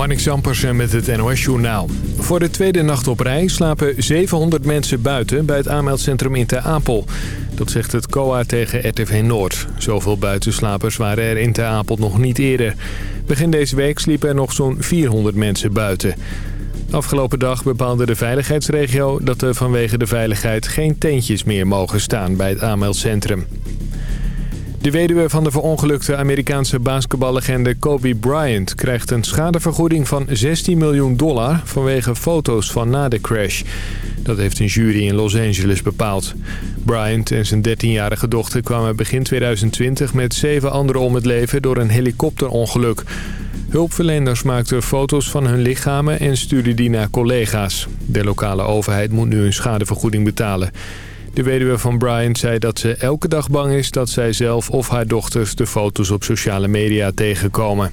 Marnik Zampersen met het NOS Journaal. Voor de tweede nacht op rij slapen 700 mensen buiten bij het aanmeldcentrum in Ter Apel. Dat zegt het COA tegen RTV Noord. Zoveel buitenslapers waren er in Ter Apel nog niet eerder. Begin deze week sliepen er nog zo'n 400 mensen buiten. Afgelopen dag bepaalde de veiligheidsregio dat er vanwege de veiligheid geen tentjes meer mogen staan bij het aanmeldcentrum. De weduwe van de verongelukte Amerikaanse basketballegende Kobe Bryant... krijgt een schadevergoeding van 16 miljoen dollar vanwege foto's van na de crash. Dat heeft een jury in Los Angeles bepaald. Bryant en zijn 13-jarige dochter kwamen begin 2020 met zeven anderen om het leven door een helikopterongeluk. Hulpverleners maakten foto's van hun lichamen en stuurden die naar collega's. De lokale overheid moet nu een schadevergoeding betalen. De weduwe van Bryant zei dat ze elke dag bang is dat zij zelf of haar dochters de foto's op sociale media tegenkomen.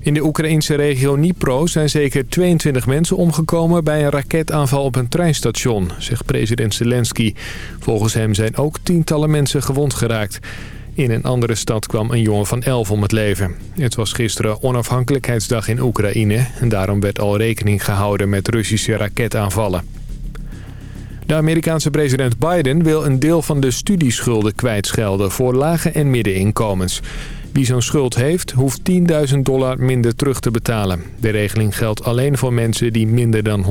In de Oekraïnse regio Dnipro zijn zeker 22 mensen omgekomen bij een raketaanval op een treinstation, zegt president Zelensky. Volgens hem zijn ook tientallen mensen gewond geraakt. In een andere stad kwam een jongen van 11 om het leven. Het was gisteren onafhankelijkheidsdag in Oekraïne en daarom werd al rekening gehouden met Russische raketaanvallen. De Amerikaanse president Biden wil een deel van de studieschulden kwijtschelden voor lage en middeninkomens. Wie zo'n schuld heeft, hoeft 10.000 dollar minder terug te betalen. De regeling geldt alleen voor mensen die minder dan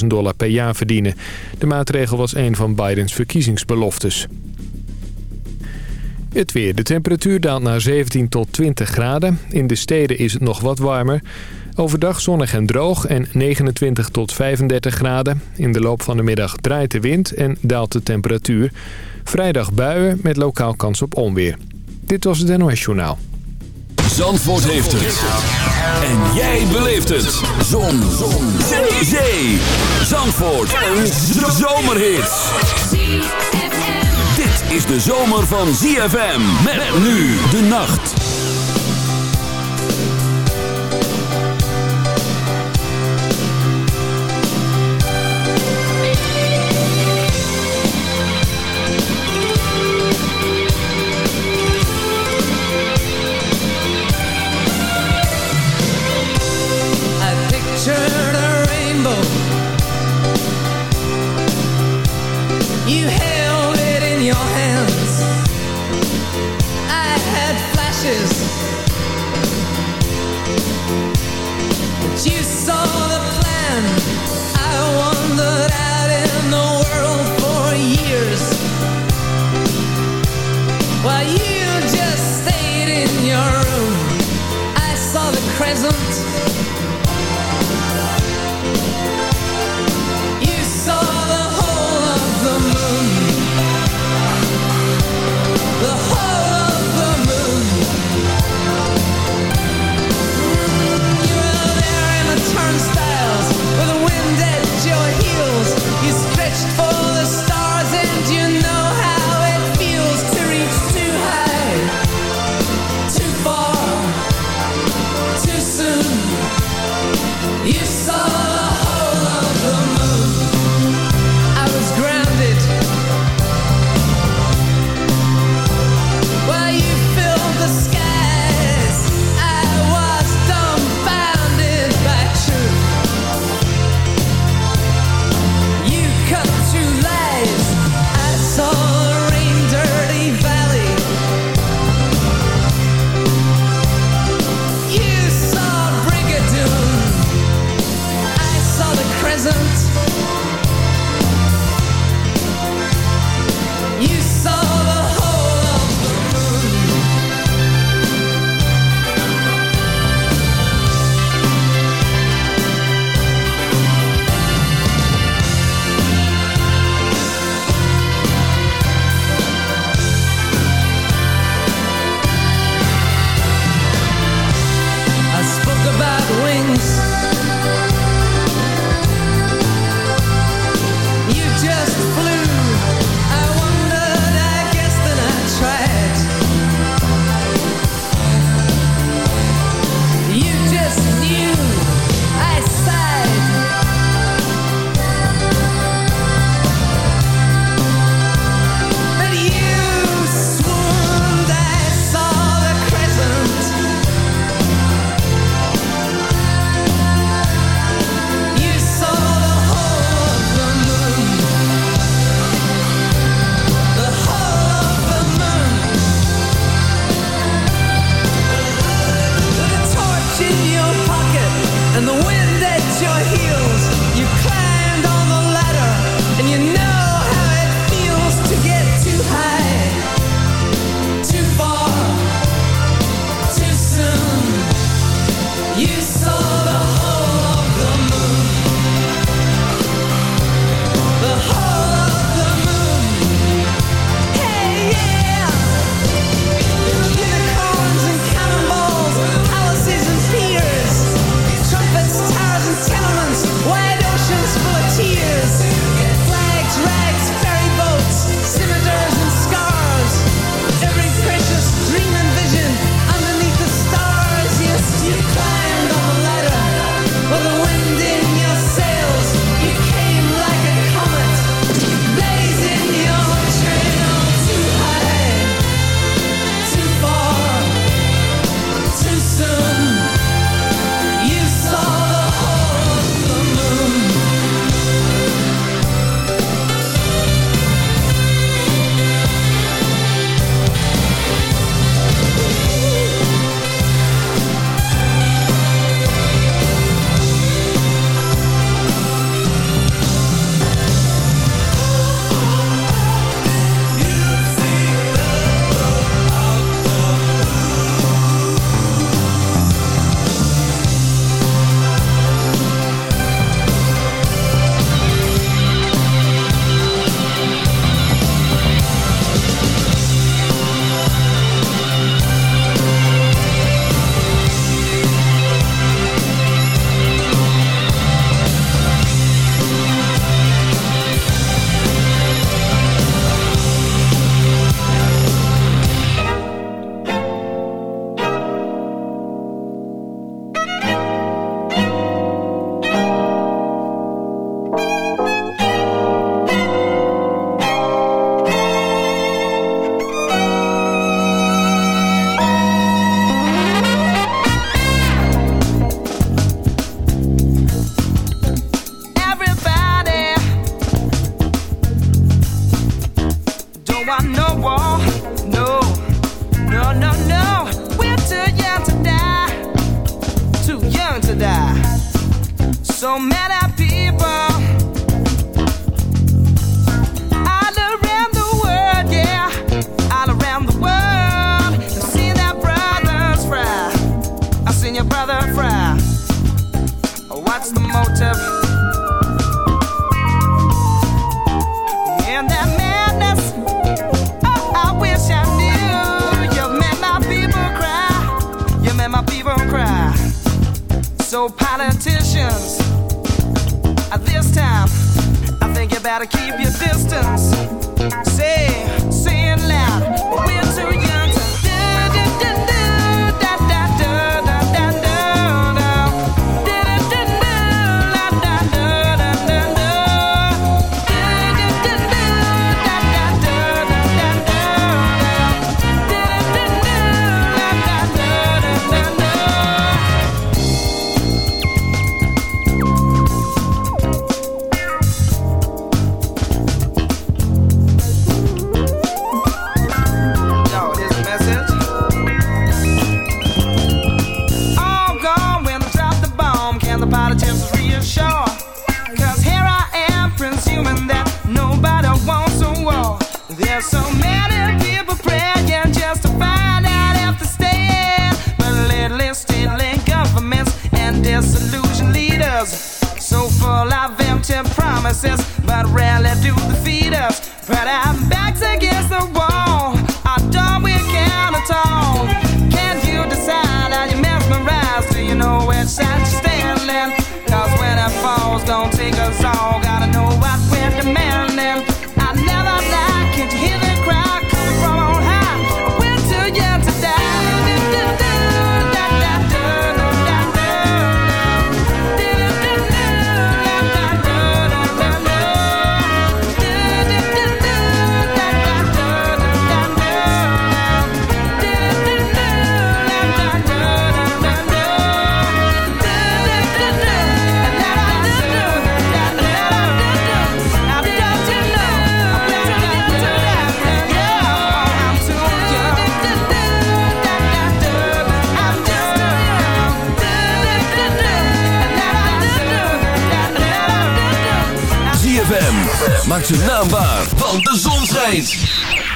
125.000 dollar per jaar verdienen. De maatregel was een van Bidens verkiezingsbeloftes. Het weer. De temperatuur daalt naar 17 tot 20 graden. In de steden is het nog wat warmer. Overdag zonnig en droog en 29 tot 35 graden. In de loop van de middag draait de wind en daalt de temperatuur. Vrijdag buien met lokaal kans op onweer. Dit was het NOS Journaal. Zandvoort heeft het. En jij beleeft het. Zon. Zon. Zee. Zandvoort. Een zomerhit. Dit is de zomer van ZFM. Met nu de nacht.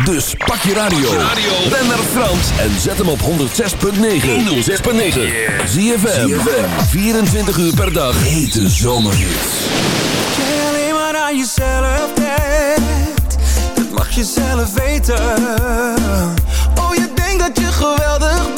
Dus pak je radio. Ben naar Frans en zet hem op 106.9. 106.9. Zie je 24 uur per dag. Hete alleen maar aan jezelf. Dat mag weten. Oh, je denkt dat je geweldig.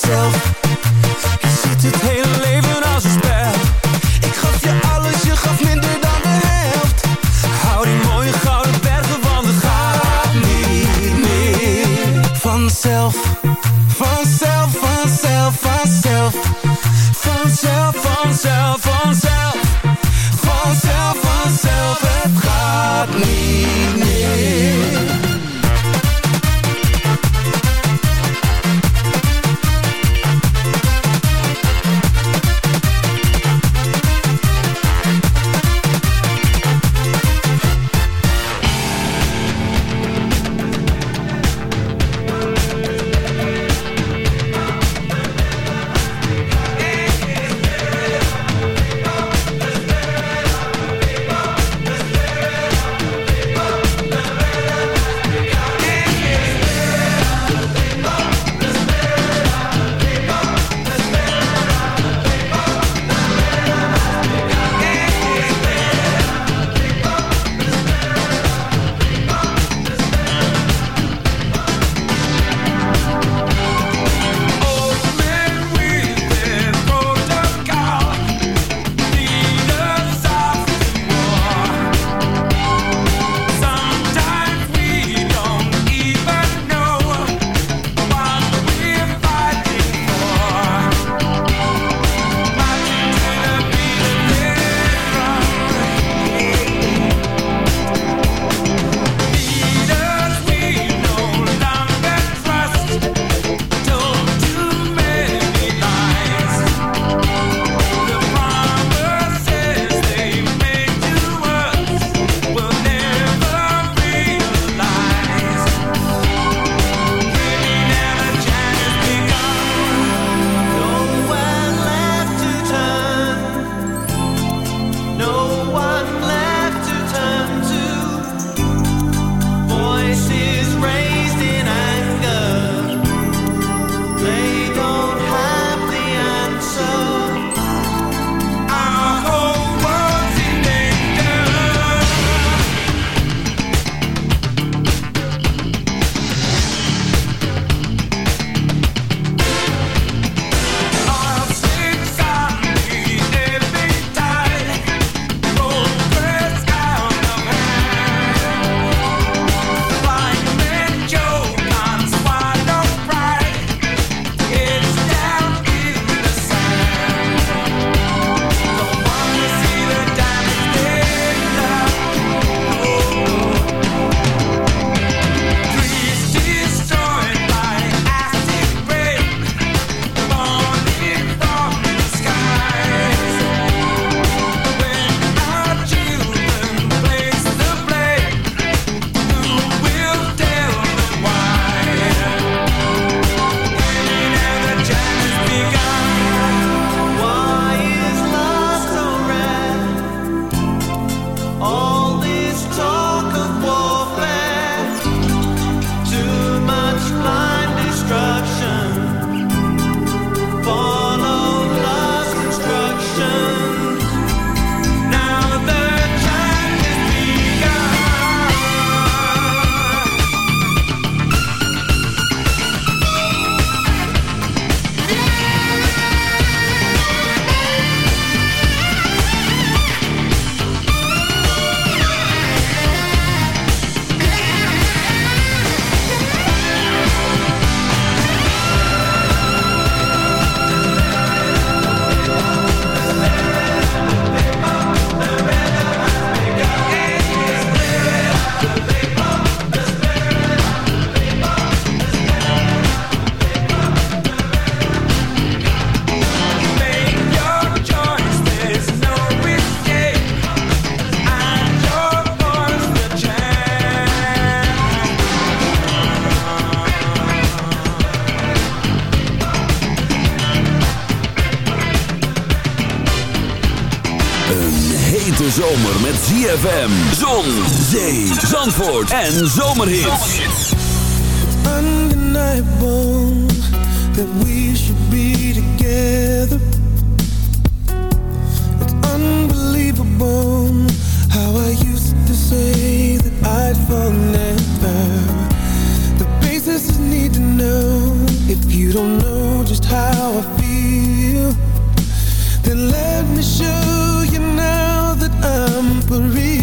jezelf Je ziet het ZFM, Zon, Zee, Zandvoort en Zomerhits. It's undeniable that we should be together. It's unbelievable how I used to say that I'd fall never. The basis is need to know if you don't know just how I feel. Then let me show you now that I'm for real.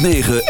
106.9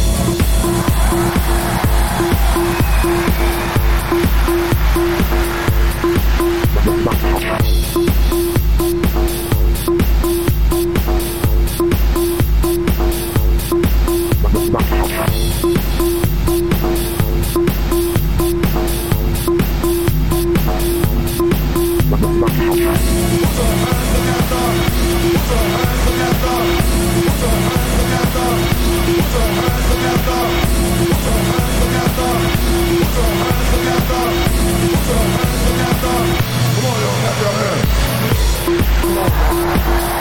Loose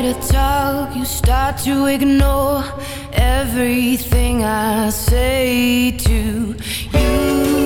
try to talk, you start to ignore everything I say to you.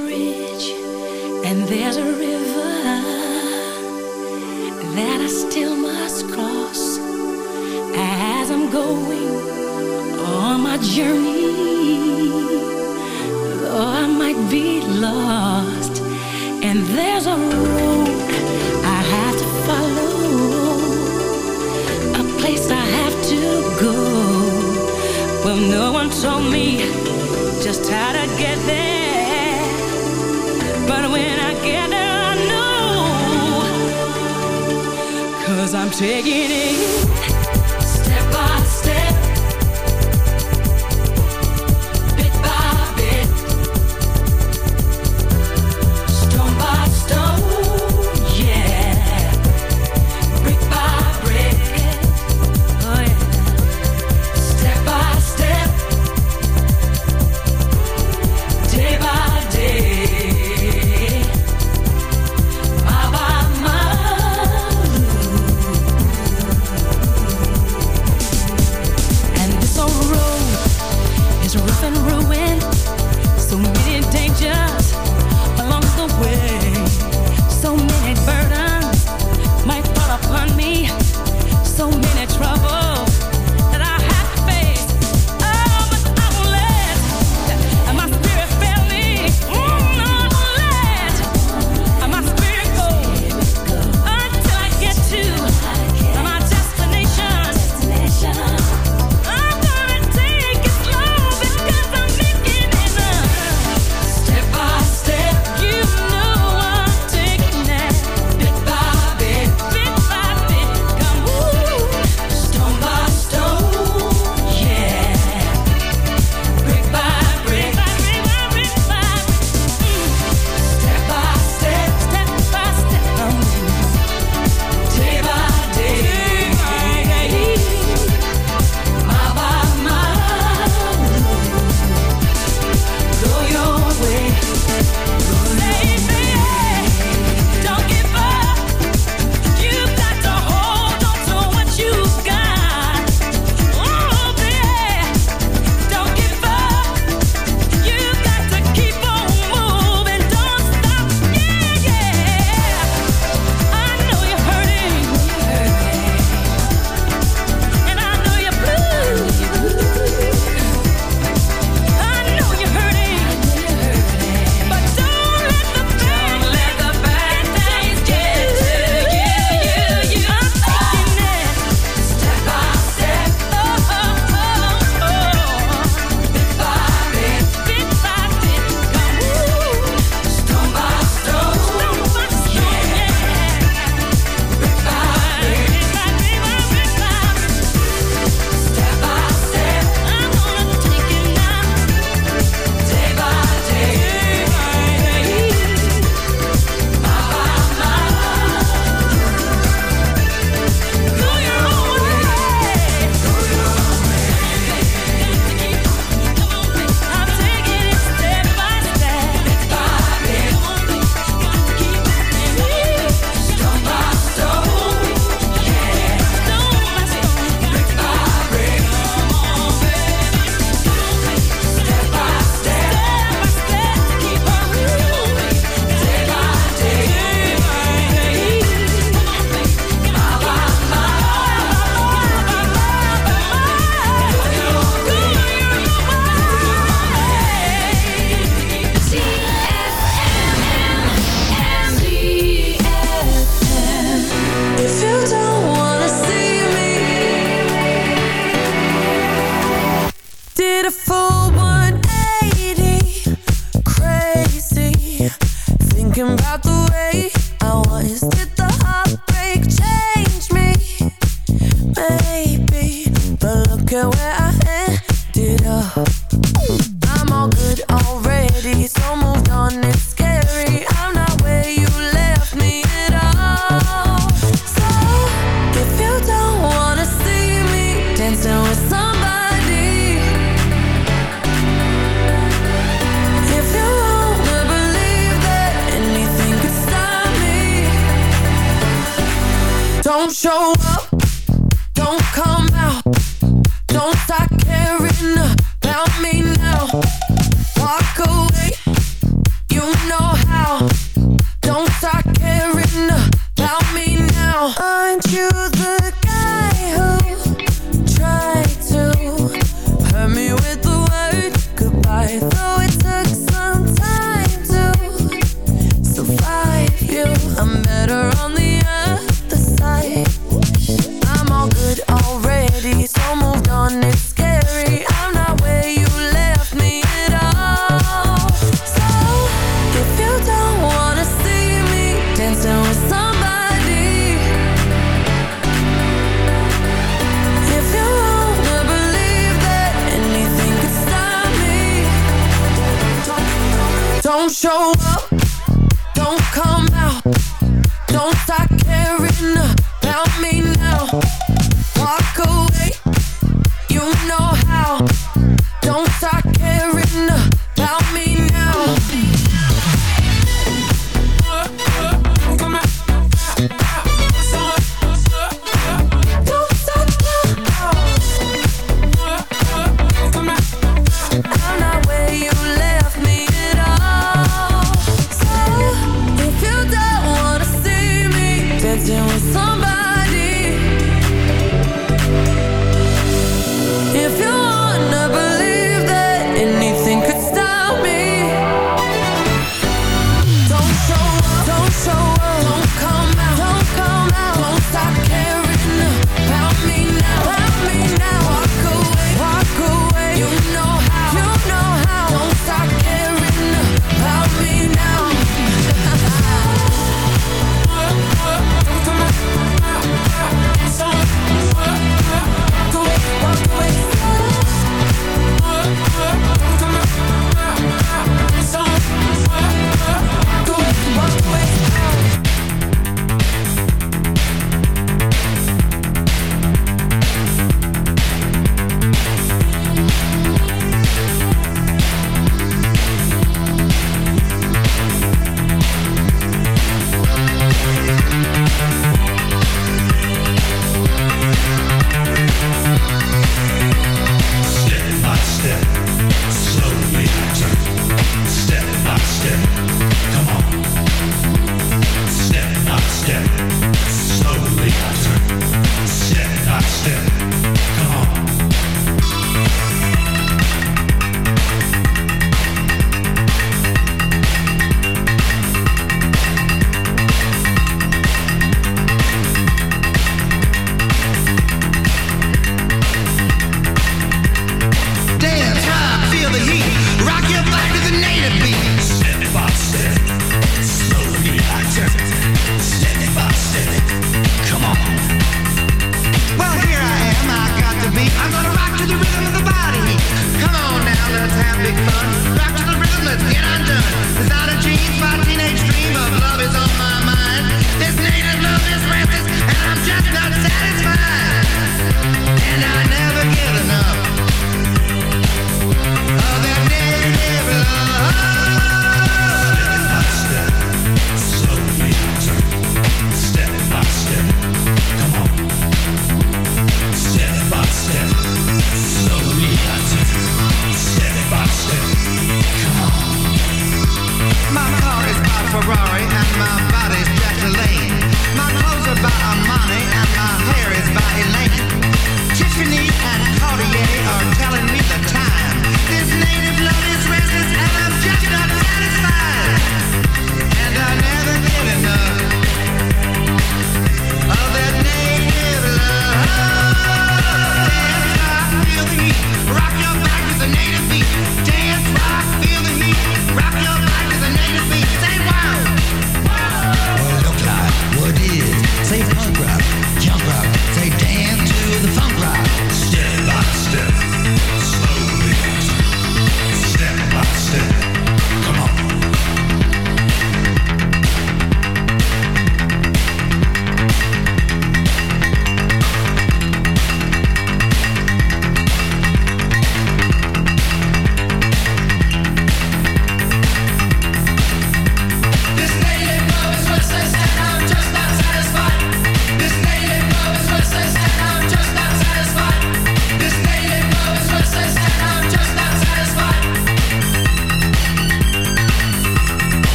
Cause I'm taking it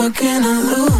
What can I lose?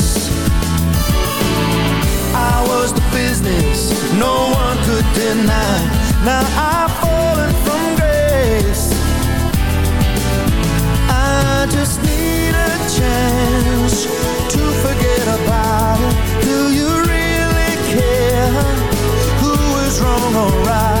Business no one could deny. Now I've fallen from grace. I just need a chance to forget about it. Do you really care who is wrong or right?